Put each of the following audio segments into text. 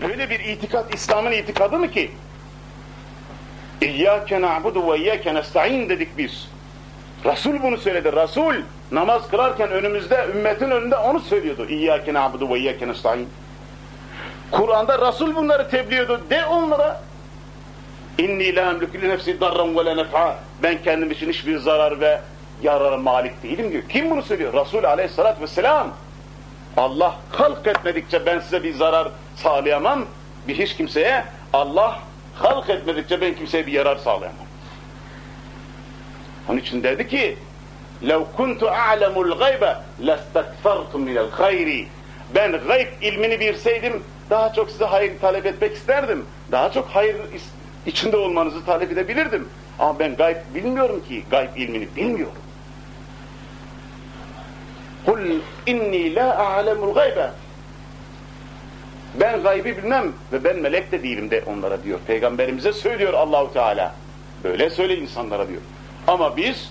böyle bir itikat İslam'ın itikadı mı ki? İyyâke na'budu ve iyyâke nesta'in dedik biz. Resul bunu söyledi. Resul namaz kılarken önümüzde, ümmetin önünde onu söylüyordu. İyyâke na'budu ve iyyâke nesta'in. Kur'an'da Resul bunları tebliğ. De onlara İnni la emlükü nefsi darran ve le Ben kendim için hiçbir zarar ve yarara malik değilim diyor. Kim bunu söylüyor? Resul aleyhissalatü vesselam. Allah halk etmedikçe ben size bir zarar sağlayamam. Bir hiç kimseye Allah halk etmedikçe ben kimseye bir yarar sağlayamam. Onun için dedi ki لَوْ كُنْتُ أَعْلَمُ الْغَيْبَ لَاسْتَكْفَرْتُ مِنَ الْخَيْرِ Ben gayb ilmini bilseydim daha çok size hayır talep etmek isterdim. Daha çok hayır içinde olmanızı talep edebilirdim. Ama ben gayb bilmiyorum ki, gayb ilmini bilmiyorum. Kul inni la a'lemul gaybe. ben gaybi bilmem ve ben melek de değilim de onlara diyor. Peygamberimize söylüyor Allahu Teala. Böyle söyle insanlara diyor. Ama biz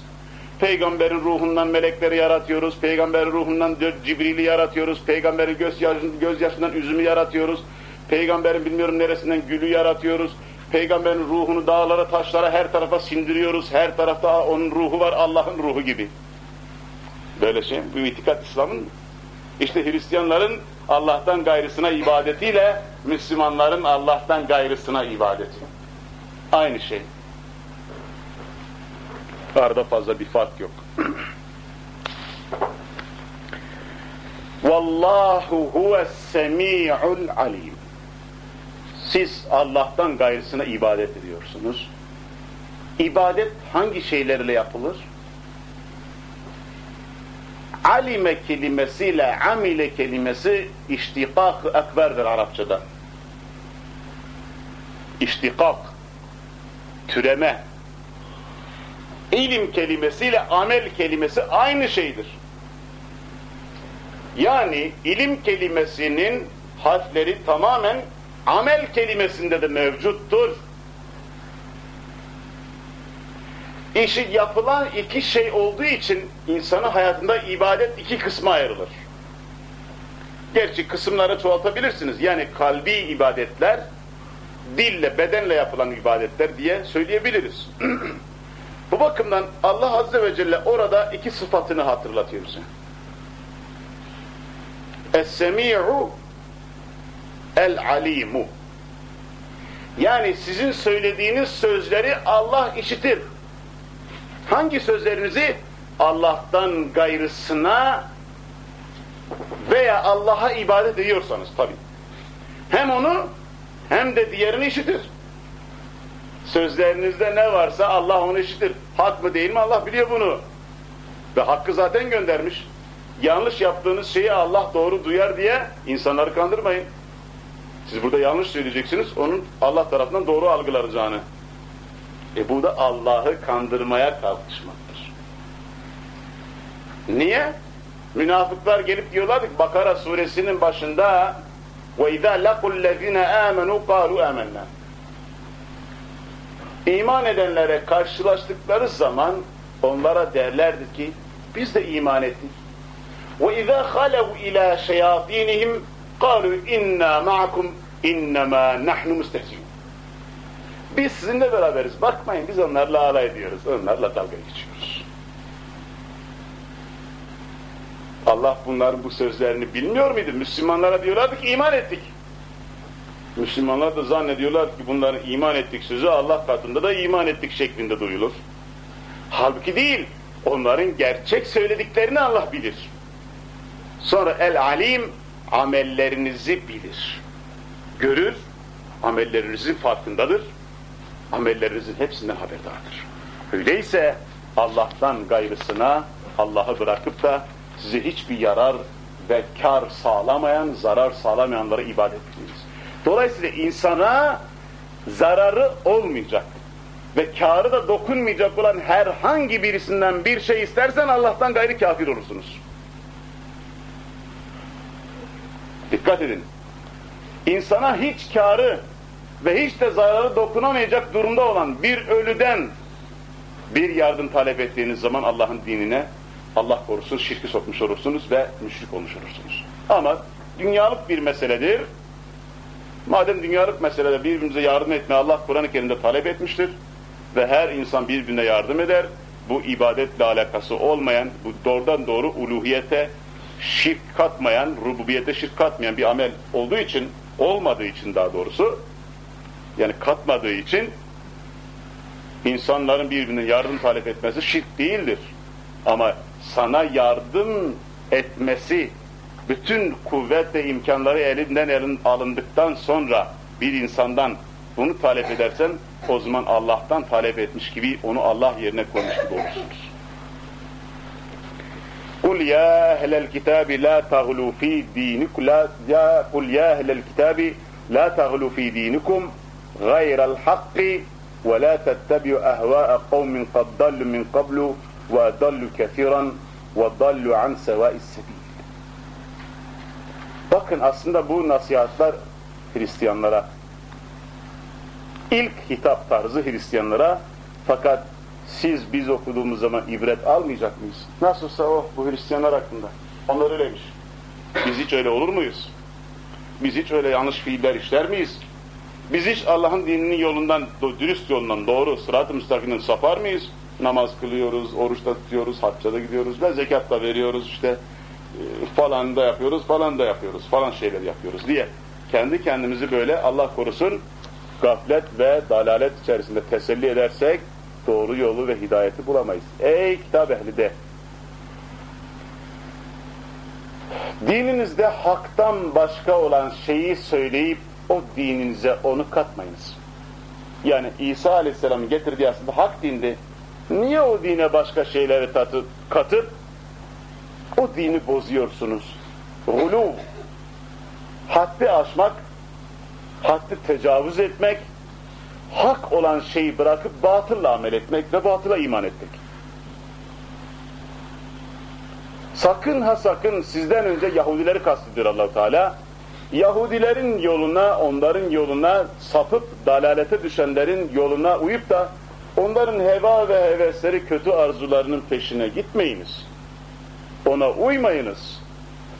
peygamberin ruhundan melekleri yaratıyoruz. Peygamberin ruhundan Cibril'i yaratıyoruz. Peygamberin göz yaşından, göz yaşından üzümü yaratıyoruz. Peygamberin bilmiyorum neresinden gülü yaratıyoruz. Peygamberin ruhunu dağlara, taşlara, her tarafa sindiriyoruz. Her tarafta onun ruhu var, Allah'ın ruhu gibi. Böyle şey, bu itikat İslam'ın işte Hristiyanların Allah'tan gayrısına ibadetiyle Müslümanların Allah'tan gayrısına ibadeti. Aynı şey. Arada fazla bir fark yok. Vallahu huves semi'ul alim. Siz Allah'tan gayrısına ibadet ediyorsunuz. İbadet hangi şeylerle yapılır? Alime kelimesiyle amile kelimesi iştikak ekberdir Arapçada. İştikak, türeme. İlim kelimesiyle amel kelimesi aynı şeydir. Yani ilim kelimesinin harfleri tamamen amel kelimesinde de mevcuttur. İşi yapılan iki şey olduğu için insanın hayatında ibadet iki kısma ayrılır. Gerçi kısımları çoğaltabilirsiniz. Yani kalbi ibadetler, dille, bedenle yapılan ibadetler diye söyleyebiliriz. Bu bakımdan Allah Azze ve Celle orada iki sıfatını hatırlatıyor bize. Es-semi'u el-alimu. Yani sizin söylediğiniz sözleri Allah işitir. Hangi sözlerinizi? Allah'tan gayrısına veya Allah'a ibadet ediyorsanız tabi. Hem onu hem de diğerini işitir. Sözlerinizde ne varsa Allah onu işitir. Hak mı değil mi Allah biliyor bunu. Ve hakkı zaten göndermiş. Yanlış yaptığınız şeyi Allah doğru duyar diye insanları kandırmayın. Siz burada yanlış söyleyeceksiniz, onun Allah tarafından doğru algılanacağını. E bu da Allah'ı kandırmaya kalkışmaktır. Niye? Münafıklar gelip diyorlar ki Bakara suresinin başında وَاِذَا لَقُوا الَّذِينَ آمَنُوا قَالُوا آمَنَّا İman edenlere karşılaştıkları zaman onlara derlerdi ki biz de iman ettik. وَاِذَا خَلَوْا اِلَى شَيَاطِينِهِمْ قَالُوا اِنَّا مَعَكُمْ اِنَّمَا نَحْنُ مُسْتَهْزِيُونَ biz sizinle beraberiz. Bakmayın biz onlarla alay ediyoruz. Onlarla dalga geçiyoruz. Allah bunların bu sözlerini bilmiyor muydu? Müslümanlara diyorlardı ki iman ettik. Müslümanlar da zannediyorlar ki bunların iman ettik sözü Allah katında da iman ettik şeklinde duyulur. Halbuki değil. Onların gerçek söylediklerini Allah bilir. Sonra el alim amellerinizi bilir. Görür, amellerinizin farkındadır. Amellerinizin hepsinden haberdardır. Öyleyse Allah'tan gayrısına Allah'ı bırakıp da size hiçbir yarar ve kar sağlamayan, zarar sağlamayanlara ibadet ediniz. Dolayısıyla insana zararı olmayacak ve karı da dokunmayacak olan herhangi birisinden bir şey istersen Allah'tan gayri kafir olursunuz. Dikkat edin. İnsana hiç karı ve hiç de zararı dokunamayacak durumda olan bir ölüden bir yardım talep ettiğiniz zaman Allah'ın dinine Allah korusun şirki sokmuş olursunuz ve müşrik olmuş olursunuz. Ama dünyalık bir meseledir. Madem dünyalık meselede birbirimize yardım etme Allah Kur'an-ı Kerim'de talep etmiştir ve her insan birbirine yardım eder. Bu ibadetle alakası olmayan, bu doğrudan doğru uluhiyete şirk katmayan, rububiyete şirk katmayan bir amel olduğu için, olmadığı için daha doğrusu, yani katmadığı için insanların birbirine yardım talep etmesi şirk değildir. Ama sana yardım etmesi bütün kuvvet ve imkanları elinden elin alındıktan sonra bir insandan bunu talep edersen o zaman Allah'tan talep etmiş gibi onu Allah yerine koymuş gibi olursunuz. Kul ya ehlel kitabi la taglu fi dinikum la ya kul ya ehlel kitabi la taglu dinikum غَيْرَ الْحَقِّ وَلَا تَتَّبِعُوا أَهْوَاءَ قَوْمٍ قَدْ ضَلُّوا مِنْ قَبْلُ وَأَضَلُّوا كَثِيرًا وَضَلُّوا عَنْ سَوَاءِ السَّبِيلِ Bakın aslında bu nasihatler Hristiyanlara ilk hitap tarzı Hristiyanlara fakat siz biz okuduğumuz zaman ibret almayacak mıyız? Nasılsa o bu Hristiyanlar hakkında. Onlar öyleymiş. Biz hiç öyle olur muyuz? Biz hiç öyle yanlış fiiller işler miyiz? Biz hiç Allah'ın dininin yolundan, dürüst yolundan doğru, sırat-ı müstakimden sapar mıyız? Namaz kılıyoruz, oruç da tutuyoruz, hacca da gidiyoruz ve zekat da veriyoruz işte e, falan da yapıyoruz, falan da yapıyoruz, falan şeyler yapıyoruz diye. Kendi kendimizi böyle Allah korusun gaflet ve dalalet içerisinde teselli edersek doğru yolu ve hidayeti bulamayız. Ey kitap ehli de dininizde haktan başka olan şeyi söyleyip o dininize onu katmayınız. Yani İsa Aleyhisselam'ın getirdiği aslında hak dindi. Niye o dine başka şeyleri tatıp, katıp o dini bozuyorsunuz? Gulu, haddi aşmak, haddi tecavüz etmek, hak olan şeyi bırakıp batılla amel etmek ve batıla iman etmek. Sakın ha sakın sizden önce Yahudileri kastediyor allah Teala. Yahudilerin yoluna, onların yoluna sapıp dalalete düşenlerin yoluna uyup da onların heva ve hevesleri kötü arzularının peşine gitmeyiniz. Ona uymayınız.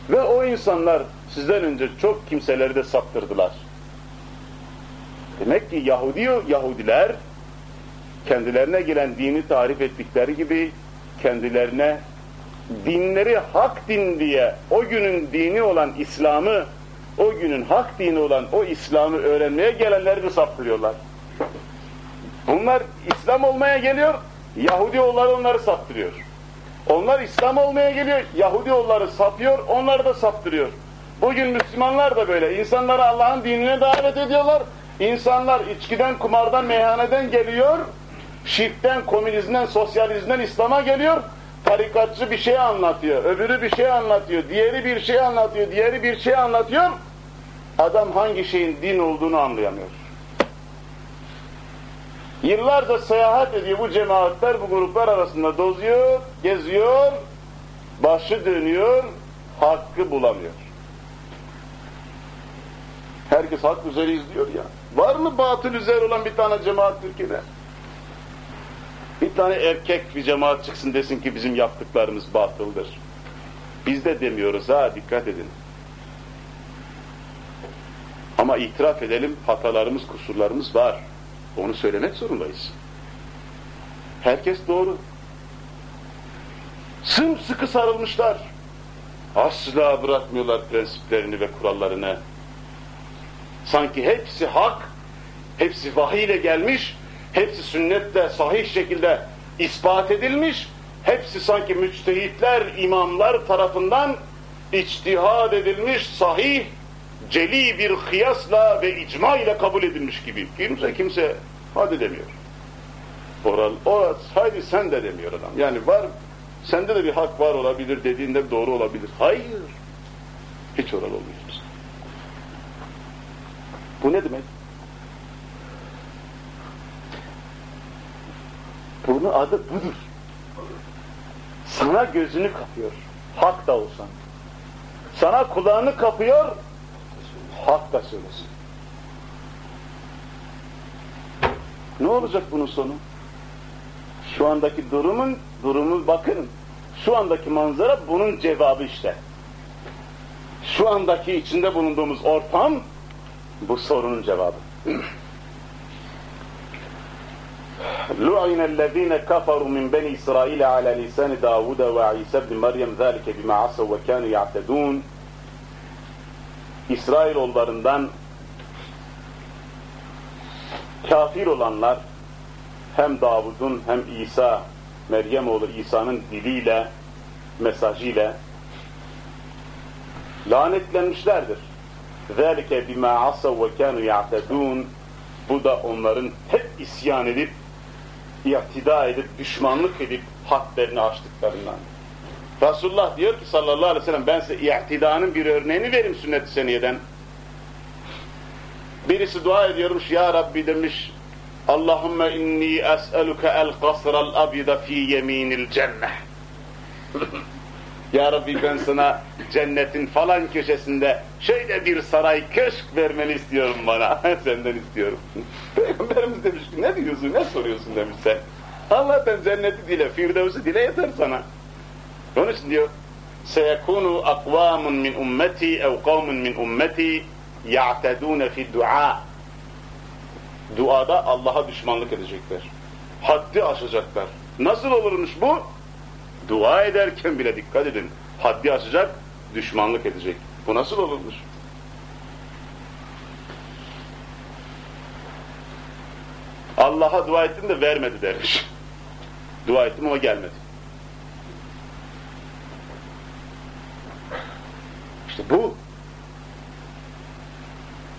Ve o insanlar sizden önce çok kimseleri de saptırdılar. Demek ki Yahudi Yahudiler kendilerine gelen dini tarif ettikleri gibi kendilerine dinleri hak din diye o günün dini olan İslam'ı o günün hak dini olan o İslam'ı öğrenmeye gelenleri de saptırıyorlar. Bunlar İslam olmaya geliyor, Yahudi oğulları onları saptırıyor. Onlar İslam olmaya geliyor, Yahudi oğulları sapıyor, onları da saptırıyor. Bugün Müslümanlar da böyle. İnsanları Allah'ın dinine davet ediyorlar. İnsanlar içkiden, kumardan, meyhaneden geliyor. Şirkten, komünizmden, sosyalizmden İslam'a geliyor. Tarikatçı bir şey anlatıyor, öbürü bir şey anlatıyor, diğeri bir şey anlatıyor, diğeri bir şey anlatıyor. Adam hangi şeyin din olduğunu anlayamıyor. Yıllarca seyahat ediyor bu cemaatler, bu gruplar arasında dozuyor, geziyor, başı dönüyor, hakkı bulamıyor. Herkes hak üzere izliyor ya. Var mı batıl üzere olan bir tane cemaat Türkiye'de? Bir tane erkek bir cemaat çıksın desin ki bizim yaptıklarımız batıldır. Biz de demiyoruz ha dikkat edin. Ama itiraf edelim hatalarımız, kusurlarımız var. Onu söylemek zorundayız. Herkes doğru. Sımsıkı sarılmışlar. Asla bırakmıyorlar prensiplerini ve kurallarını. Sanki hepsi hak, hepsi vahiy ile gelmiş, hepsi sünnetle sahih şekilde ispat edilmiş, hepsi sanki müçtehitler, imamlar tarafından içtihad edilmiş, sahih, celi bir kıyasla ve icma ile kabul edilmiş gibi. Kimse kimse hadi demiyor. Oral, o, haydi sen de demiyor adam. Yani var, sende de bir hak var olabilir dediğinde doğru olabilir. Hayır. Hiç oral olmuyoruz. Bu ne demek? Bunun adı budur. Sana gözünü kapıyor. Hak da olsan. Sana kulağını kapıyor Hak da söylesin. Ne olacak bunun sonu? Şu andaki durumun, durumu bakın. Şu andaki manzara bunun cevabı işte. Şu andaki içinde bulunduğumuz ortam Bu sorunun cevabı. لُعِنَ الَّذ۪ينَ كَفَرُوا مِنْ بَنِي إِسْرَائِيلَ عَلَى لِسَانِ دَاوُدَ وَعِيسَى بْنِ مَرْيَمْ ذَٰلِكَ بِمَا عَصَوْا وَكَانُوا يَعْتَدُونَ İsrailoğullarından kafir olanlar hem Davud'un hem İsa, Meryem oğlu İsa'nın diliyle, mesajıyla lanetlenmişlerdir. ذَٰلِكَ بِمَا عَصَوْا وَكَانُوا يَعْتَدُونَ Bu da onların hep isyan edip, ihtida edip, düşmanlık edip hadlerini aştıklarından. Resulullah diyor ki sallallahu aleyhi ve sellem ben size ihtidanın bir örneğini verim sünnet-i seniyeden. Birisi dua ediyormuş ya Rabbi demiş Allahümme inni es'eluke el kasral abida fi yeminil cenneh. ya Rabbi ben sana cennetin falan köşesinde şöyle bir saray köşk vermeni istiyorum bana. Senden istiyorum. Peygamberimiz demiş ki ne diyorsun ne soruyorsun demiş sen. Allah'tan cenneti dile, firdevsi dile yeter sana. Onun için diyor seyekunu akvamun min ummeti ev kavmun min ummeti ya'tedûne fi dua duada Allah'a düşmanlık edecekler. Haddi aşacaklar. Nasıl olurmuş bu? Dua ederken bile dikkat edin. Haddi aşacak, düşmanlık edecek. Bu nasıl olurmuş? Allah'a dua ettim de vermedi dermiş. Dua ettim ama gelmedi. Bu.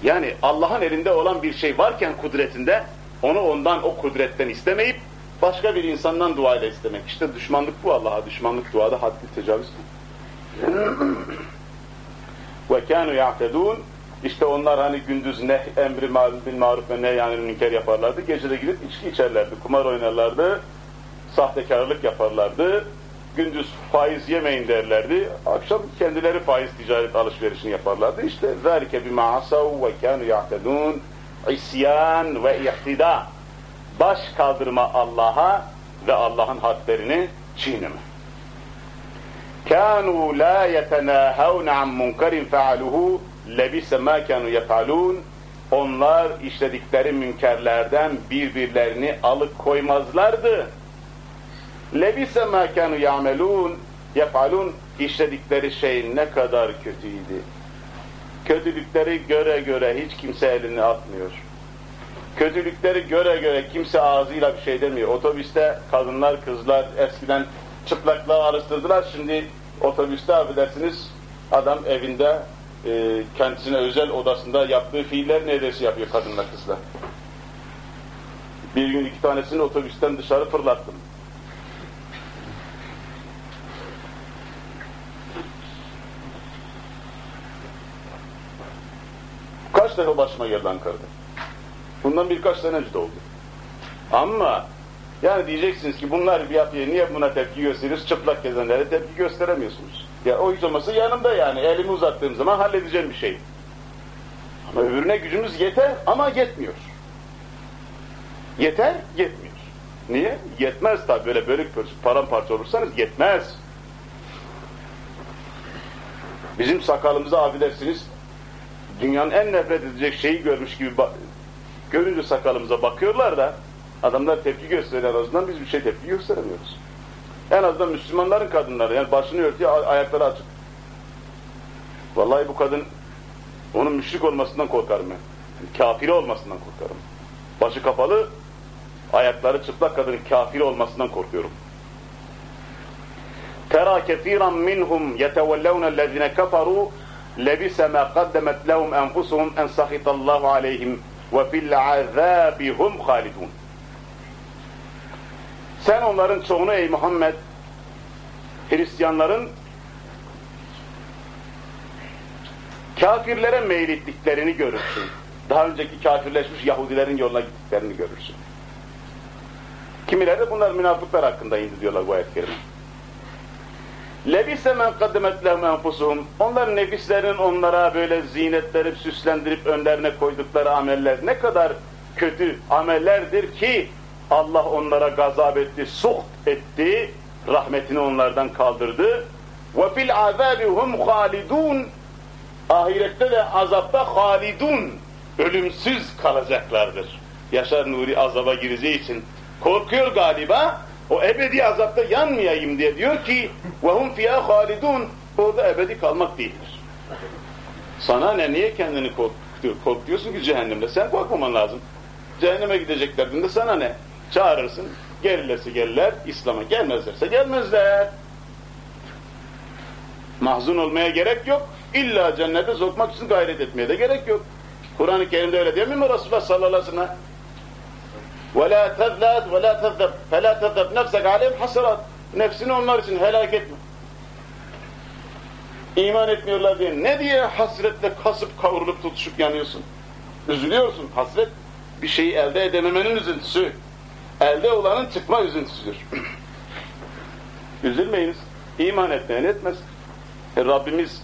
Yani Allah'ın elinde olan bir şey varken kudretinde onu ondan o kudretten istemeyip başka bir insandan dua ile istemek. İşte düşmanlık bu Allah'a. Düşmanlık duada haddi tecavüz. Ve kânû ya'tedûn işte onlar hani gündüz ne emri bil maruf ve ne yani münker yaparlardı. Gece de gidip içki içerlerdi, kumar oynarlardı, sahtekarlık yaparlardı Gündüz faiz yemeyin derlerdi. Akşam kendileri faiz ticaret alışverişini yaparlardı. İşte ذَٰلِكَ بِمَا عَصَوْا وَكَانُوا يَعْتَدُونَ İsyan ve ihtida. Baş kaldırma Allah'a ve Allah'ın hadlerini çiğneme. كَانُوا لَا يَتَنَاهَوْنَ عَنْ مُنْكَرٍ فَعَلُهُ لَبِسَ مَا كَانُوا يَفْعَلُونَ Onlar işledikleri münkerlerden birbirlerini alıkoymazlardı. Ma kanu ya'melun yef'alun işledikleri şey ne kadar kötüydü. Kötülükleri göre göre hiç kimse elini atmıyor. Kötülükleri göre göre kimse ağzıyla bir şey demiyor. Otobüste kadınlar, kızlar eskiden çıplaklığa alıştırdılar. Şimdi otobüste affedersiniz adam evinde e, kendisine özel odasında yaptığı fiiller neredeyse yapıyor kadınlar, kızlar. Bir gün iki tanesini otobüsten dışarı fırlattım. Kaç defa başıma geldi Ankara'da. Bundan birkaç sene önce oldu. Ama yani diyeceksiniz ki bunlar bir yapıyor, niye buna tepki gösteriyoruz? Çıplak gezenlere tepki gösteremiyorsunuz. Ya o hiç olmasa yanımda yani, elimi uzattığım zaman halledeceğim bir şey. Ama öbürüne gücümüz yeter ama yetmiyor. Yeter, yetmiyor. Niye? Yetmez tabi böyle bölük paramparça olursanız yetmez. Bizim sakalımıza affedersiniz, dünyanın en nefret edecek şeyi görmüş gibi görünce sakalımıza bakıyorlar da adamlar tepki gösteriyor en azından biz bir şey tepki gösteremiyoruz. En azından Müslümanların kadınları yani başını örtüyor ayakları açık. Vallahi bu kadın onun müşrik olmasından korkarım ben. Yani kafiri olmasından korkarım. Başı kapalı ayakları çıplak kadının kafiri olmasından korkuyorum. Tera kesiran minhum yetevellevne ellezine kafaru lebise ma kaddemet lehum enfusuhum en sahitallahu aleyhim ve fil azabi hum halidun. Sen onların çoğunu ey Muhammed Hristiyanların kafirlere meylettiklerini görürsün. Daha önceki kafirleşmiş Yahudilerin yoluna gittiklerini görürsün. Kimileri bunlar münafıklar hakkında indi diyorlar bu ayet-i kerime. Lebise men kaddemet lehum enfusuhum. Onların nefislerin onlara böyle zinetlerip süslendirip önlerine koydukları ameller ne kadar kötü amellerdir ki Allah onlara gazap etti, suht etti, rahmetini onlardan kaldırdı. Fil azabi hum halidun. Ahirette de azapta halidun. ölümsüz kalacaklardır. Yaşar Nuri azaba gireceği için korkuyor galiba, o ebedi azapta yanmayayım diye diyor ki وَهُمْ فِيهَا خَالِدُونَ Orada ebedi kalmak değildir. Sana ne, niye kendini korkutuyor, korkuyorsun ki cehennemde? Sen korkmaman lazım. Cehenneme gideceklerinde sana ne? Çağırırsın, gelirlerse gelirler, İslam'a gelmezlerse gelmezler. Mahzun olmaya gerek yok. İlla cennete sokmak için gayret etmeye de gerek yok. Kur'an-ı Kerim'de öyle değil mi Resulullah sallallahu aleyhi ve sellem? وَلَا تَذْلَاتْ وَلَا تَذَّبْ فَلَا تَذَّبْ نَفْسَكَ عَلَيْهِمْ حَسَرَاتٍ Nefsini onlar için helak etme. İman etmiyorlar diye ne diye hasretle kasıp kavrulup tutuşup yanıyorsun? Üzülüyorsun. Hasret bir şeyi elde edememenin üzüntüsü. Elde olanın çıkma üzüntüsüdür. Üzülmeyiniz. İman etmeyen etmez. E, Rabbimiz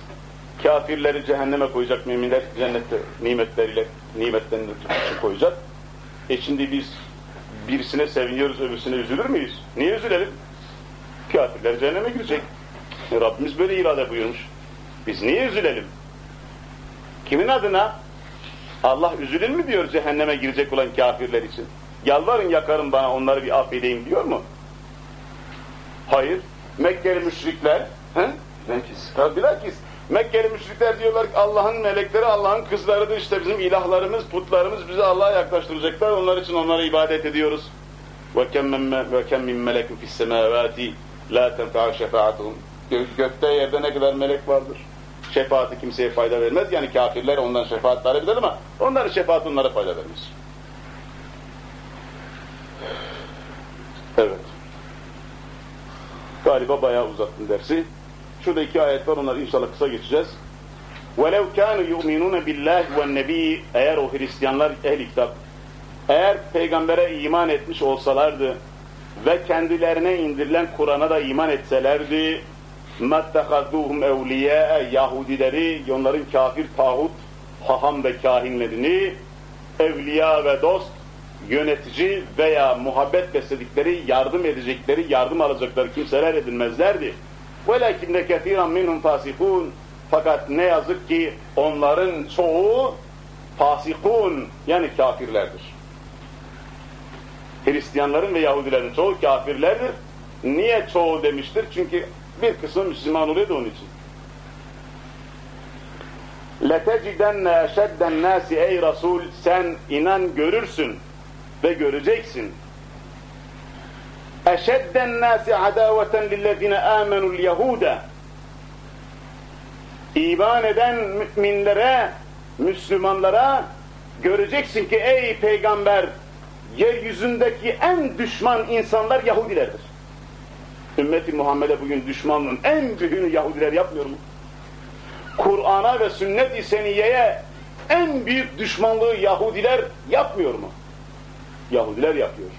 kafirleri cehenneme koyacak, müminler cennette nimetleriyle nimetlerini koyacak. E şimdi biz birisine seviniyoruz, öbürsüne üzülür müyüz? Niye üzülelim? Kafirler cehenneme girecek. E, Rabbimiz böyle irade buyurmuş. Biz niye üzülelim? Kimin adına? Allah üzülür mü diyor cehenneme girecek olan kafirler için? Yalvarın yakarın bana onları bir affedeyim diyor mu? Hayır. Mekkeli müşrikler, he? Bilakis. Bilakis. Mekkeli müşrikler diyorlar ki Allah'ın melekleri Allah'ın kızlarıdır işte bizim ilahlarımız, putlarımız bizi Allah'a yaklaştıracaklar. Onlar için onlara ibadet ediyoruz. وَكَمْ مِنْ مَلَكٍ فِي السَّمَاوَاتِ لَا تَنْفَعَ شَفَاعَتُهُمْ Gökte yerde ne kadar melek vardır. Şefaati kimseye fayda vermez. Yani kafirler ondan şefaat talep eder ama onların şefaati onlara fayda vermez. Evet. Galiba bayağı uzattım dersi. Şurada iki ayet var onları inşallah kısa geçeceğiz. وَلَوْ كَانُوا يُؤْمِنُونَ بِاللّٰهِ وَالنَّب۪ي Eğer o Hristiyanlar ehli kitap eğer peygambere iman etmiş olsalardı ve kendilerine indirilen Kur'an'a da iman etselerdi مَتَّخَذُوهُمْ اَوْلِيَاءَ Yahudileri, onların kafir tağut, haham ve kahinlerini evliya ve dost, yönetici veya muhabbet besledikleri, yardım edecekleri, yardım alacakları kimseler edinmezlerdi. وَلَكِنَّ كَثِيرًا مِنْهُمْ فَاسِقُونَ Fakat ne yazık ki onların çoğu fasikun yani kafirlerdir. Hristiyanların ve Yahudilerin çoğu kafirlerdir. Niye çoğu demiştir? Çünkü bir kısmı Müslüman oluyor da onun için. لَتَجِدَنَّ اَشَدَّ النَّاسِ Ey Resul sen inan görürsün ve göreceksin. اَشَدَّ النَّاسِ عَدَاوَةً لِلَّذِينَ آمَنُوا الْيَهُودَ İman eden müminlere, Müslümanlara göreceksin ki ey peygamber yeryüzündeki en düşman insanlar Yahudilerdir. Ümmeti Muhammed'e bugün düşmanlığın en büyüğünü Yahudiler yapmıyor mu? Kur'an'a ve sünnet-i seniyeye en büyük düşmanlığı Yahudiler yapmıyor mu? Yahudiler yapıyor.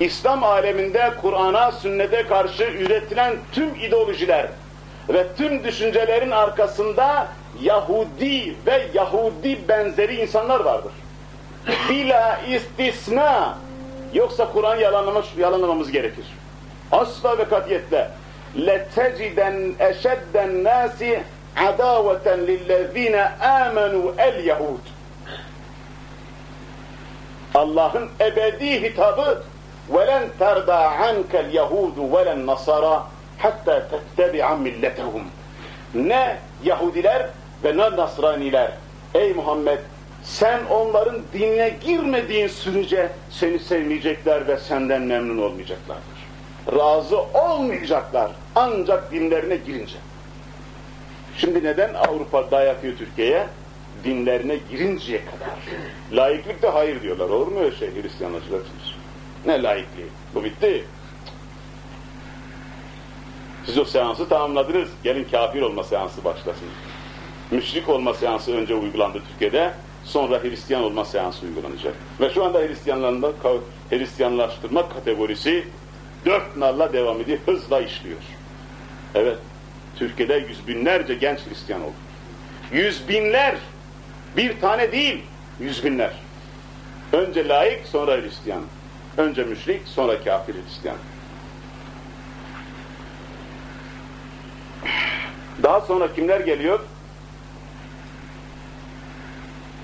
İslam aleminde Kur'an'a, sünnete karşı üretilen tüm ideolojiler ve tüm düşüncelerin arkasında Yahudi ve Yahudi benzeri insanlar vardır. Bila istisna. Yoksa Kur'an yalanlamış, yalanlamamız gerekir. Asla ve katiyetle. لَتَجِدَنْ اَشَدَّ النَّاسِ عَدَاوَةً لِلَّذ۪ينَ آمَنُوا الْيَهُودِ Allah'ın ebedi hitabı وَلَنْ تَرْضَى عَنْكَ الْيَهُودُ وَلَنْ نَصَرَى حَتَّى تَتَّبِعَ مِلَّتَهُمْ Ne Yahudiler ve ne Nasraniler. Ey Muhammed sen onların dinine girmediğin sürece seni sevmeyecekler ve senden memnun olmayacaklardır. Razı olmayacaklar ancak dinlerine girince. Şimdi neden Avrupa dayatıyor Türkiye'ye? Dinlerine girinceye kadar. Laiklikte hayır diyorlar. Olur mu öyle şey Hristiyanlaşılar için? Ne laikliği? Bu bitti. Siz o seansı tamamladınız. Gelin kafir olma seansı başlasın. Müşrik olma seansı önce uygulandı Türkiye'de. Sonra Hristiyan olma seansı uygulanacak. Ve şu anda Hristiyanlaştırma kategorisi dört nalla devam ediyor. Hızla işliyor. Evet. Türkiye'de yüz binlerce genç Hristiyan oldu. Yüz binler. Bir tane değil. Yüz binler. Önce laik sonra Hristiyan. Önce müşrik sonra kafir Hristiyan. Daha sonra kimler geliyor?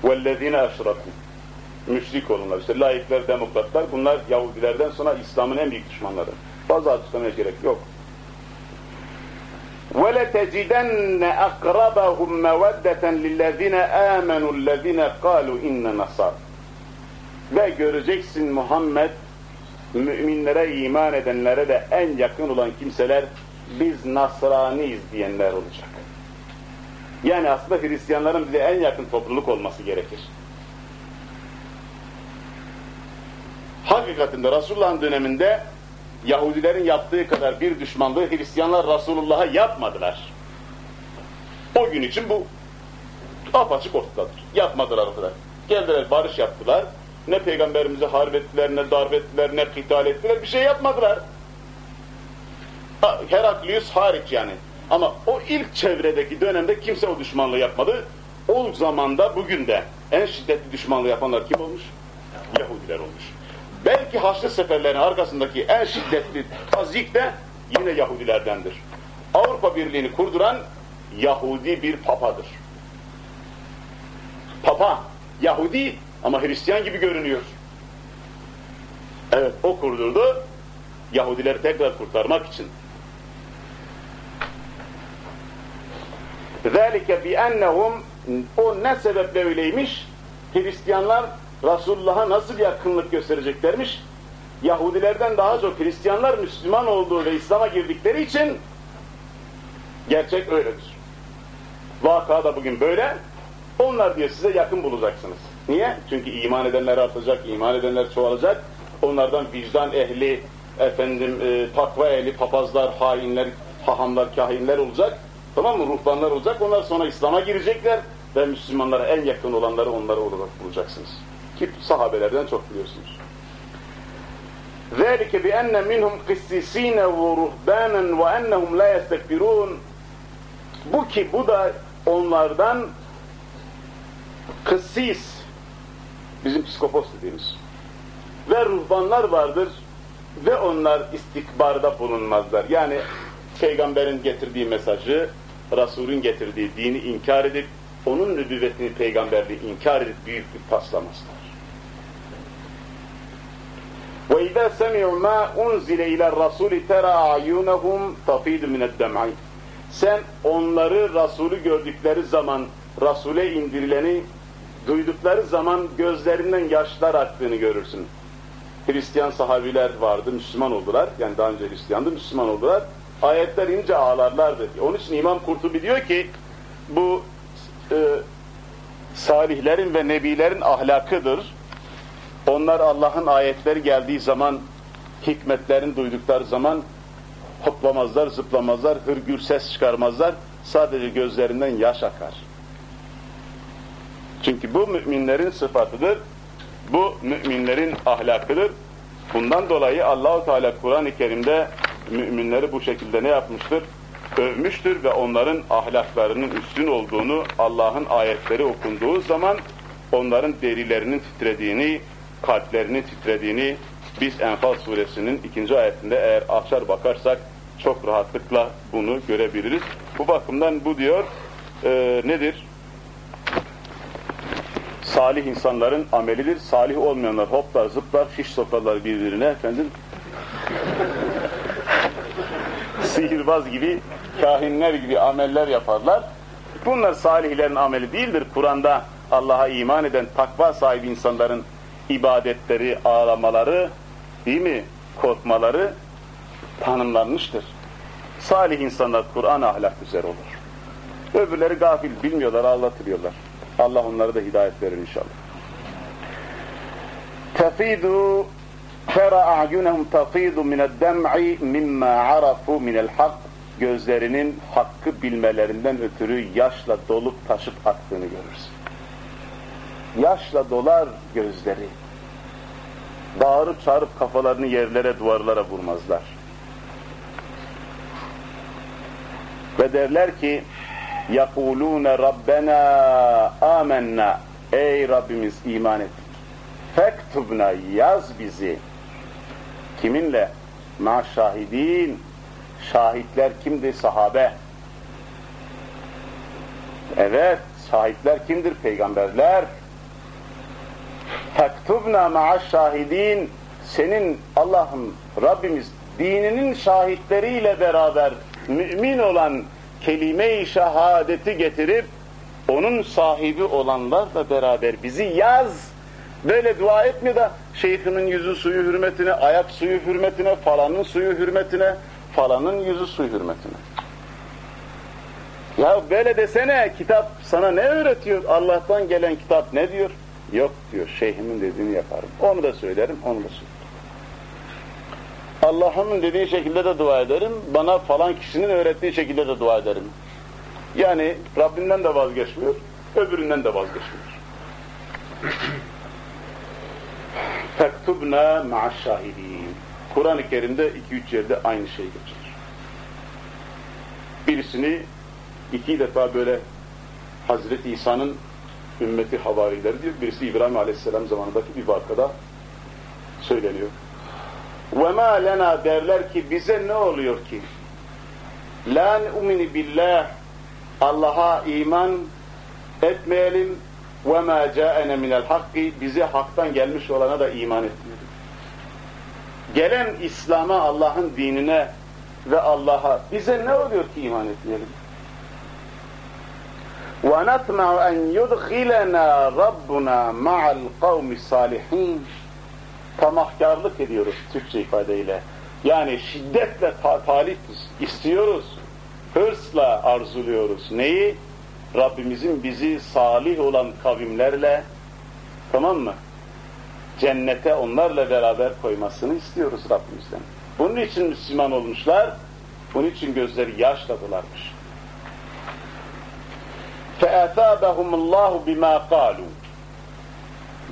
وَالَّذ۪ينَ اَشْرَكُوا Müşrik olanlar, işte laikler, demokratlar, bunlar Yahudilerden sonra İslam'ın en büyük düşmanları. Fazla açıklamaya gerek yok. وَلَتَجِدَنَّ أَقْرَبَهُمْ مَوَدَّةً لِلَّذ۪ينَ آمَنُوا الَّذ۪ينَ قَالُوا اِنَّ نَصَارٍ Ve göreceksin Muhammed, müminlere iman edenlere de en yakın olan kimseler, biz Nasraniyiz diyenler olacak. Yani aslında Hristiyanların bize en yakın topluluk olması gerekir. Hakikatinde Resulullah'ın döneminde Yahudilerin yaptığı kadar bir düşmanlığı Hristiyanlar Resulullah'a yapmadılar. O gün için bu apaçık ortadadır. Yapmadılar o kadar. Geldiler barış yaptılar. Ne peygamberimizi harp ettiler, ne darp ettiler, ne kıtal ettiler. Bir şey yapmadılar. Heraklius hariç yani. Ama o ilk çevredeki dönemde kimse o düşmanlığı yapmadı. O zamanda bugün de en şiddetli düşmanlığı yapanlar kim olmuş? Yahudiler olmuş. Belki Haçlı seferlerin arkasındaki en şiddetli tazik de yine Yahudilerdendir. Avrupa Birliği'ni kurduran Yahudi bir papadır. Papa, Yahudi ama Hristiyan gibi görünüyor. Evet, o kurdurdu. Yahudileri tekrar kurtarmak için. ذَٰلِكَ بِأَنَّهُمْ O ne sebeple öyleymiş? Hristiyanlar Resulullah'a nasıl bir yakınlık göstereceklermiş? Yahudilerden daha çok Hristiyanlar Müslüman olduğu ve İslam'a girdikleri için gerçek öyledir. Vaka da bugün böyle. Onlar diye size yakın bulacaksınız. Niye? Çünkü iman edenler artacak, iman edenler çoğalacak. Onlardan vicdan ehli, efendim e, takva ehli, papazlar, hainler, hahamlar, kahinler olacak. Tamam mı? Ruhbanlar olacak. Onlar sonra İslam'a girecekler ve Müslümanlara en yakın olanları onlara olarak bulacaksınız. Ki sahabelerden çok biliyorsunuz. ذَٰلِكَ بِأَنَّ مِنْهُمْ قِسِّس۪ينَ وَرُهْبَانًا وَاَنَّهُمْ لَا يَسْتَكْبِرُونَ Bu ki bu da onlardan kıssis, bizim psikopos dediğimiz ve ruhbanlar vardır ve onlar istikbarda bulunmazlar. Yani peygamberin getirdiği mesajı, Resulün getirdiği dini inkar edip, onun nübüvvetini, peygamberliği inkar edip büyüklük taslamazlar. وَاِذَا سَمِعُوا مَا اُنْزِلَ اِلَى الرَّسُولِ تَرَى عَيُونَهُمْ تَفِيدُ مِنَ الدَّمْعِ Sen onları, Resulü gördükleri zaman, Resul'e indirileni duydukları zaman gözlerinden yaşlar aktığını görürsün. Hristiyan sahabiler vardı, Müslüman oldular. Yani daha önce Hristiyandı, Müslüman oldular. Ayetler ince ağlarlardı. Onun için İmam Kurtubi diyor ki, bu e, salihlerin ve nebilerin ahlakıdır. Onlar Allah'ın ayetleri geldiği zaman, hikmetlerini duydukları zaman hoplamazlar, zıplamazlar, hırgür ses çıkarmazlar. Sadece gözlerinden yaş akar. Çünkü bu müminlerin sıfatıdır. Bu müminlerin ahlakıdır. Bundan dolayı Allahu Teala Kur'an-ı Kerim'de müminleri bu şekilde ne yapmıştır? Övmüştür ve onların ahlaklarının üstün olduğunu Allah'ın ayetleri okunduğu zaman onların derilerinin titrediğini, kalplerinin titrediğini biz Enfal suresinin ikinci ayetinde eğer açar bakarsak çok rahatlıkla bunu görebiliriz. Bu bakımdan bu diyor e, nedir? Salih insanların amelidir. Salih olmayanlar hoplar, zıplar, şiş sokarlar birbirine efendim. Sihirbaz gibi, kahinler gibi ameller yaparlar. Bunlar salihlerin ameli değildir. Kur'an'da Allah'a iman eden takva sahibi insanların ibadetleri, ağlamaları, değil mi? Korkmaları tanımlanmıştır. Salih insanlar Kur'an ahlak üzere olur. Öbürleri gafil, bilmiyorlar, ağlatılıyorlar. Allah onlara da hidayet verir inşallah. Tefidu fera a'yunehum tefidu mined-dem'i mimma arafu minel hak gözlerinin hakkı bilmelerinden ötürü yaşla dolup taşıp aktığını görürsün. Yaşla dolar gözleri. Bağırıp çağırıp kafalarını yerlere, duvarlara vurmazlar. Ve derler ki يَقُولُونَ رَبَّنَا آمَنَّا Ey Rabbimiz iman ettik. Fektubna yaz bizi. Kiminle? Ma şahidin. Şahitler kimdi? Sahabe. Evet, şahitler kimdir? Peygamberler. Fektubna ma'aş şahidin senin Allah'ım Rabbimiz dininin şahitleriyle beraber mümin olan kelime-i şehadeti getirip onun sahibi olanlarla beraber bizi yaz. Böyle dua etme de şeyhimin yüzü suyu hürmetine, ayak suyu hürmetine, falanın suyu hürmetine, falanın yüzü suyu hürmetine. Ya böyle desene kitap sana ne öğretiyor? Allah'tan gelen kitap ne diyor? Yok diyor şeyhimin dediğini yaparım. Onu da söylerim, onu da söylerim. Allah'ımın dediği şekilde de dua ederim. Bana falan kişinin öğrettiği şekilde de dua ederim. Yani Rabbinden de vazgeçmiyor, öbüründen de vazgeçmiyor. Fektubna ma'aş şahidin. Kur'an-ı Kerim'de iki üç yerde aynı şey geçer. Birisini iki defa böyle Hazreti İsa'nın ümmeti havarileri diyor. Birisi İbrahim Aleyhisselam zamanındaki bir vakada söyleniyor. وَمَا لَنَا derler ki bize ne oluyor ki? لَا نُؤْمِنِ billah Allah'a iman etmeyelim وَمَا جَاءَنَ مِنَ الْحَقِّ Bize haktan gelmiş olana da iman etmeyelim. Gelen İslam'a, Allah'ın dinine ve Allah'a bize ne oluyor ki iman etmeyelim? وَنَطْمَعُ أَنْ يُدْخِلَنَا رَبُّنَا مَعَ الْقَوْمِ الصَّالِحِينَ Tamahkarlık ediyoruz Türkçe ifadeyle. Yani şiddetle ta talip istiyoruz. Hırsla arzuluyoruz. Neyi? Rabbimizin bizi salih olan kavimlerle tamam mı? Cennete onlarla beraber koymasını istiyoruz Rabbimizden. Bunun için Müslüman olmuşlar. Bunun için gözleri yaşla dolarmış. فَاَثَابَهُمُ اللّٰهُ بِمَا قَالُوا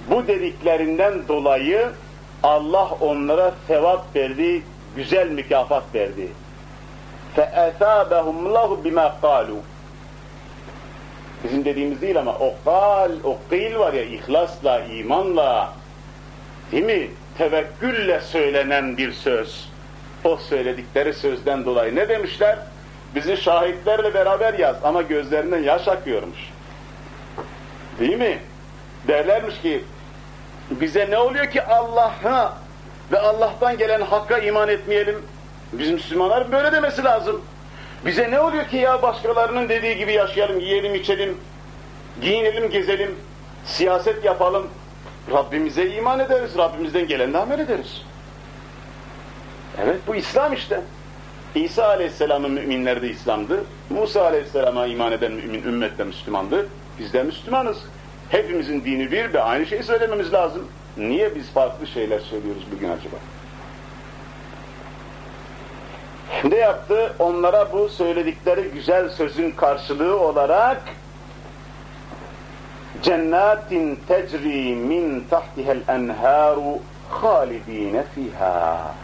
Bu dediklerinden dolayı Allah onlara sevap verdi, güzel mükafat verdi. فَاَثَابَهُمُ اللّٰهُ بِمَا قَالُوا Bizim dediğimiz değil ama o kal, o kıyıl var ya ihlasla, imanla, değil mi? Tevekkülle söylenen bir söz. O söyledikleri sözden dolayı ne demişler? Bizi şahitlerle beraber yaz ama gözlerinden yaş akıyormuş. Değil mi? Derlermiş ki bize ne oluyor ki Allah'a ve Allah'tan gelen hakka iman etmeyelim? Biz Müslümanlar böyle demesi lazım. Bize ne oluyor ki ya başkalarının dediği gibi yaşayalım, yiyelim, içelim, giyinelim, gezelim, siyaset yapalım. Rabbimize iman ederiz, Rabbimizden gelenle amel ederiz. Evet bu İslam işte. İsa Aleyhisselam'ın müminleri de İslam'dı. Musa Aleyhisselam'a iman eden mümin ümmet de Müslümandı. Biz de Müslümanız. Hepimizin dini bir ve aynı şeyi söylememiz lazım. Niye biz farklı şeyler söylüyoruz bugün acaba? Ne yaptı? Onlara bu söyledikleri güzel sözün karşılığı olarak cennetin tecri min tahtihel enharu halidine fiha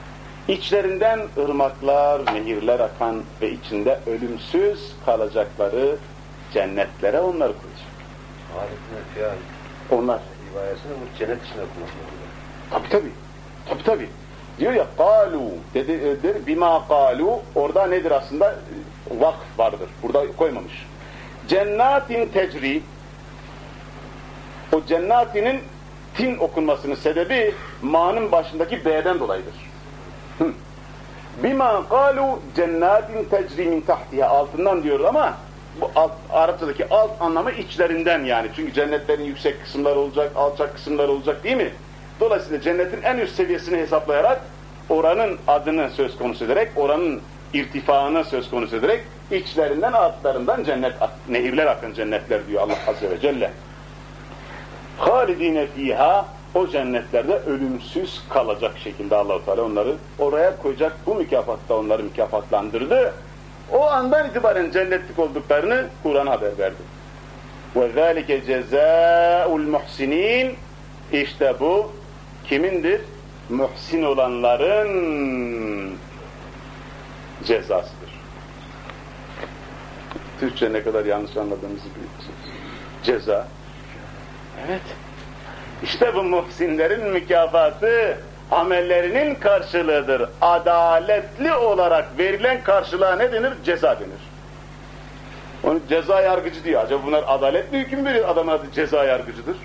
İçlerinden ırmaklar, nehirler akan ve içinde ölümsüz kalacakları cennetlere onlar koyacak. Onlar. Rivayesini bu cennet içinde okumak Tabi tabi. Tabi tabi. Diyor ya kalu dedi, e, der, bima kalu orada nedir aslında? E, Vakf vardır. Burada koymamış. Cennatin tecri o cennatinin tin okunmasının sebebi ma'nın başındaki B'den dolayıdır. Hı. Bima kalu cennatin tecri min tahtiha altından diyor ama bu alt, Arapçadaki alt anlamı içlerinden yani. Çünkü cennetlerin yüksek kısımları olacak, alçak kısımları olacak değil mi? Dolayısıyla cennetin en üst seviyesini hesaplayarak oranın adını söz konusu ederek, oranın irtifaını söz konusu ederek içlerinden altlarından cennet, nehirler akın cennetler diyor Allah Azze ve Celle. Halidine fiha o cennetlerde ölümsüz kalacak şekilde Allahu Teala onları oraya koyacak. Bu mükafatta onları mükafatlandırdı. O andan itibaren cennetlik olduklarını Kur'an haber verdi. Ve zâlike cezâul muhsinin işte bu kimindir? Muhsin olanların cezasıdır. Türkçe ne kadar yanlış anladığımızı biliyorsunuz. Ceza. Evet. İşte bu muhsinlerin mükafatı amellerinin karşılığıdır. Adaletli olarak verilen karşılığa ne denir? Ceza denir. Onu ceza yargıcı diyor. Acaba bunlar adaletli hüküm veriyor. Adamın adı ceza yargıcıdır.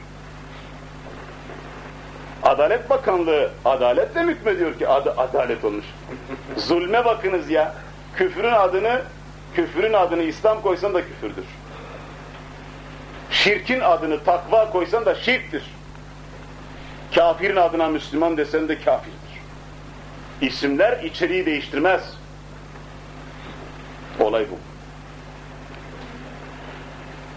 Adalet Bakanlığı adaletle mi hükmediyor ki adı adalet olmuş? Zulme bakınız ya. Küfrün adını küfrün adını İslam koysan da küfürdür. Şirkin adını takva koysan da şirktir. Kafirin adına Müslüman desen de kafirdir. İsimler içeriği değiştirmez. Olay bu.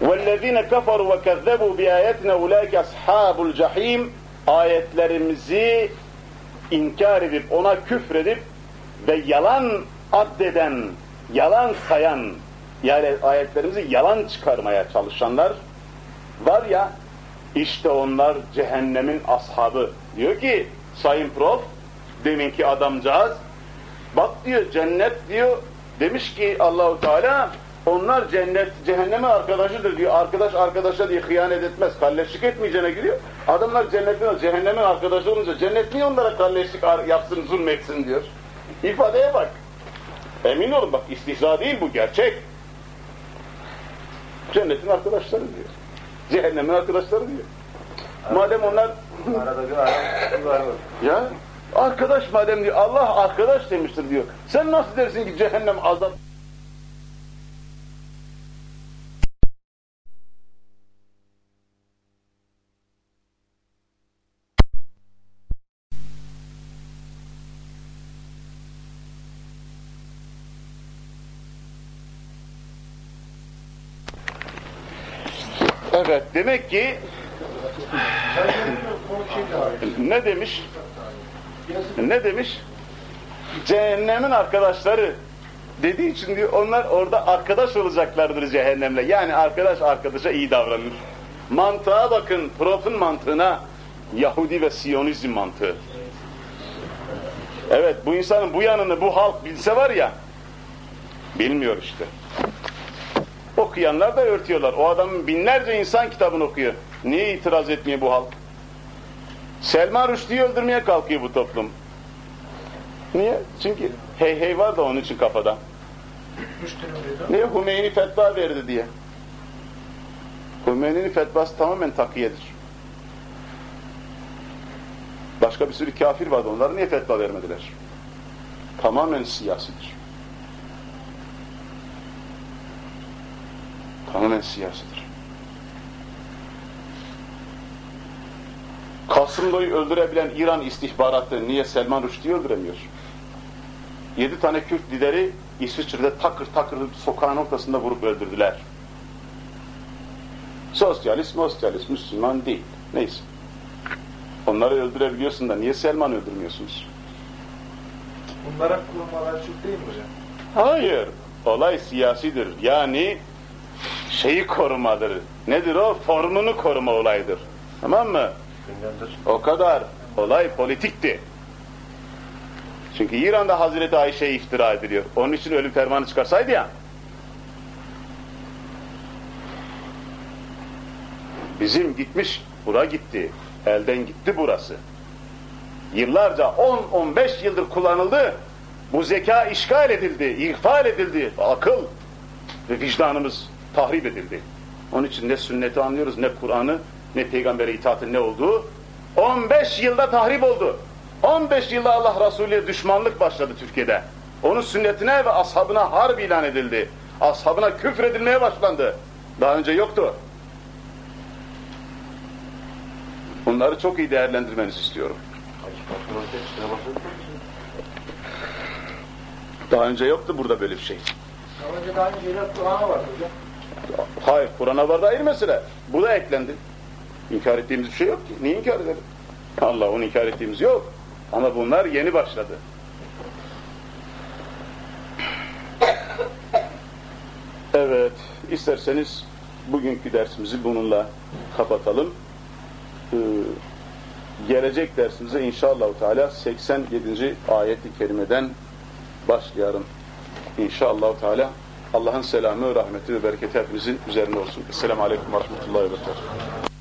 وَالَّذ۪ينَ كَفَرُوا وَكَذَّبُوا بِآيَتِنَا اُولَٰئِكَ أَصْحَابُ الْجَح۪يمِ Ayetlerimizi inkar edip, ona küfredip ve yalan addeden, yalan sayan, yani ayetlerimizi yalan çıkarmaya çalışanlar var ya, işte onlar cehennemin ashabı. Diyor ki Sayın Prof, deminki adamcağız, bak diyor cennet diyor, demiş ki Allahu Teala, onlar cennet, cehennemin arkadaşıdır diyor. Arkadaş arkadaşa diye hıyanet etmez. Kalleşlik etmeyeceğine gidiyor. Adamlar cennetin, cehennemin arkadaşı olunca cennet niye onlara kalleşlik yapsın, zulmetsin diyor. İfadeye bak. Emin olun bak istihza değil bu gerçek. Cennetin arkadaşları diyor. Cehennemin arkadaşları diyor. Madem onlar... Arada bir aram var mı? ya arkadaş madem diyor Allah arkadaş demiştir diyor. Sen nasıl dersin ki cehennem azap Evet demek ki ne demiş? Ne demiş? Cehennemin arkadaşları dediği için diyor onlar orada arkadaş olacaklardır cehennemle. Yani arkadaş arkadaşa iyi davranır. Mantığa bakın, profun mantığına Yahudi ve Siyonizm mantığı. Evet bu insanın bu yanını bu halk bilse var ya bilmiyor işte. Okuyanlar da örtüyorlar. O adamın binlerce insan kitabını okuyor. Niye itiraz etmiyor bu halk? Selman Rushdie'yi öldürmeye kalkıyor bu toplum. Niye? Çünkü hey hey var da onun için kafada. Niye? Hümeyni fetva verdi diye. Hümeyni'nin fetvası tamamen takiyedir. Başka bir sürü kafir vardı. Onlar niye fetva vermediler? Tamamen siyasidir. Tamamen siyasidir. Kasımlı'yı öldürebilen İran istihbaratı niye Selman Rushdie'yi öldüremiyor? Yedi tane Kürt lideri İsviçre'de takır takır sokağın ortasında vurup öldürdüler. Sosyalist, sosyalist, Müslüman değil. Neyse. Onları öldürebiliyorsun da niye Selman öldürmüyorsunuz? Bunlara kurmalar çok değil mi hocam? Hayır. Olay siyasidir. Yani şeyi korumadır. Nedir o? Formunu koruma olaydır. Tamam mı? O kadar. Olay politikti. Çünkü İran'da Hazreti Ayşe'ye iftira ediliyor. Onun için ölüm fermanı çıkarsaydı ya. Bizim gitmiş, bura gitti. Elden gitti burası. Yıllarca 10-15 yıldır kullanıldı. Bu zeka işgal edildi, ihfal edildi. Akıl ve vicdanımız tahrip edildi. Onun için ne sünneti anlıyoruz, ne Kur'an'ı, ne peygambere itaatın ne olduğu. 15 yılda tahrip oldu. 15 yılda Allah Resulü'ye düşmanlık başladı Türkiye'de. Onun sünnetine ve ashabına harp ilan edildi. Ashabına küfür edilmeye başlandı. Daha önce yoktu. Bunları çok iyi değerlendirmenizi istiyorum. Daha önce yoktu burada böyle bir şey. Daha önce daha önce Kur'an'a vardı hocam. Hayır, Kur'an'a var da ayrı mesele. Bu da eklendi. İnkar ettiğimiz bir şey yok ki. Niye inkar edelim? Allah onu inkar ettiğimiz yok. Ama bunlar yeni başladı. Evet, isterseniz bugünkü dersimizi bununla kapatalım. Ee, gelecek dersimize inşallah Teala 87. ayet-i kerimeden başlayalım. İnşallah Teala Allah'ın selamı, rahmeti ve bereketi hepimizin üzerine olsun. Esselamu Aleyküm ve Rahmetullahi ve Berekatuhu.